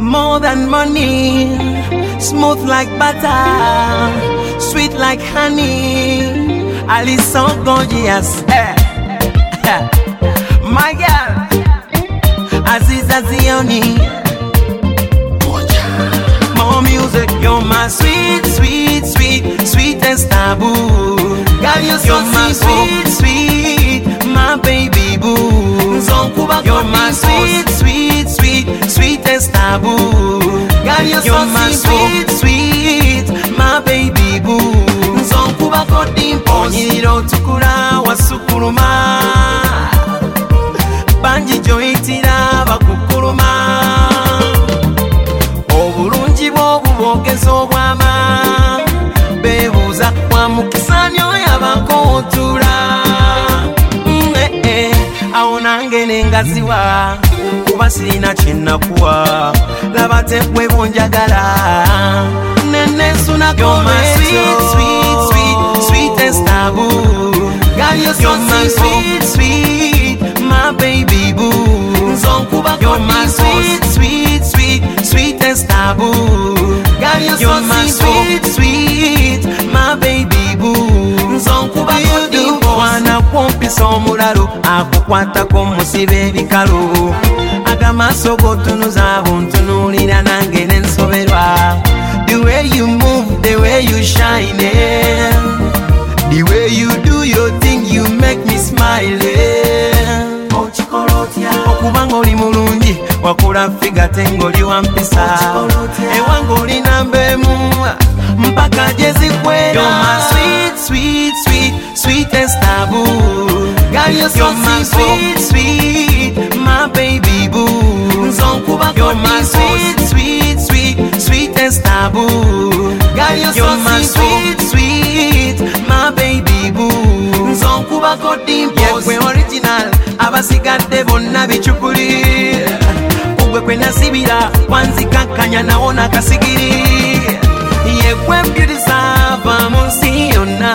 more than money, smooth like butter, sweet like honey. Alice so gorgeous. Eh. Eh. My girl, Aziza Zioni. More music, you're my sweet, sweet, sweet, sweetest taboo. Girl, you're, so my sweet, sweet, my baby boo. You're my sweet, sweet, sweet, sweetest taboo. Girl, you're, you're my sweet, sweet, my baby boo. Nzonkubako dimpo onyirira otukula wasukuluma bangi gyoyitira bakukuluma. Obulungi bw'obubogezi obwama. Beebuuza wamukisa nyoyabako otula Mm, eh, eh, awo nange nengaziwa kuba sirina kyenakuwa laba tebwe bonjagala nenesunako Sweet, sweet, my baby boo. You're my sweet, sweet, sweet, sweetest taboo. Girl, you're, you're my Mwana kumpisa omulalo akukwatako musiba ebikalu agamaaso gotunuza abuntunuulira nange nensoberwa the way you move the way you shine eh. the way you do your thing you make me smile eh. okubanga oli mulungi wakula figa tengoli wampisa ewanga oli nambemu mpaka gyezikwera sweet, sweet, sweet, sweetest taboo. Girl, you're, so my sweet, sweet, my baby boo. You're my sweet, sweet, sweet, sweetest taboo. Girl, you're, you're my sweet, sweet, my baby boo. Yegwe original, abasigadde bonna bichukuli. Kugwe kwe nasibira, wanzikakkanya nawo nakasigiri. Yegwe beauty sava mu nsi yonna.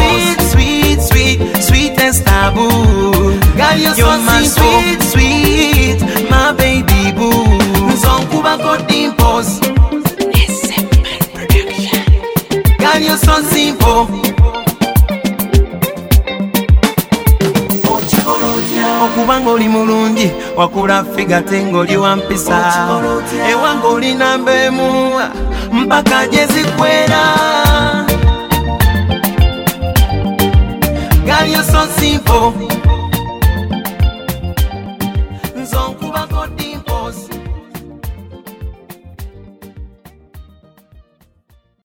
sweet, sweet, sweet, sweetest taboo. Girl, you're, so my sweet, sweet, my baby boo. Nzonkubako dimples. Girl, you're so simple. okubanga oli mulungi wakula figa tengoli wampisa ewanga oli nambemu mpaka gyezikwera oh.